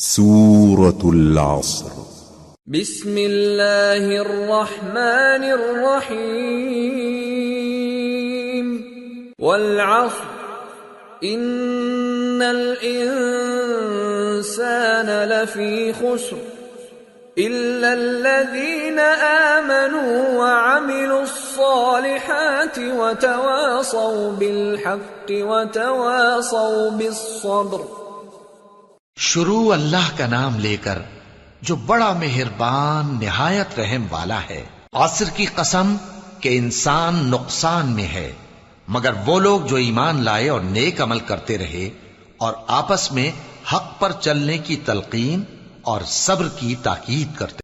سورة العصر۔ بسم الله الرحمن الرحيم والعصر۔ إن الإنسان لفي خسر۔ إلا الذين آمنوا وعملوا الصالحات وتواصوا بالحق وتواصوا بالصبر۔ شروع اللہ کا نام لے کر جو بڑا مہربان نہایت رحم والا ہے۔ عصر کی قسم کہ انسان نقصان میں ہے، مگر وہ لوگ جو ایمان لائے اور نیک عمل کرتے رہے اور آپس میں حق پر چلنے کی تلقین اور صبر کی تاکید کرتے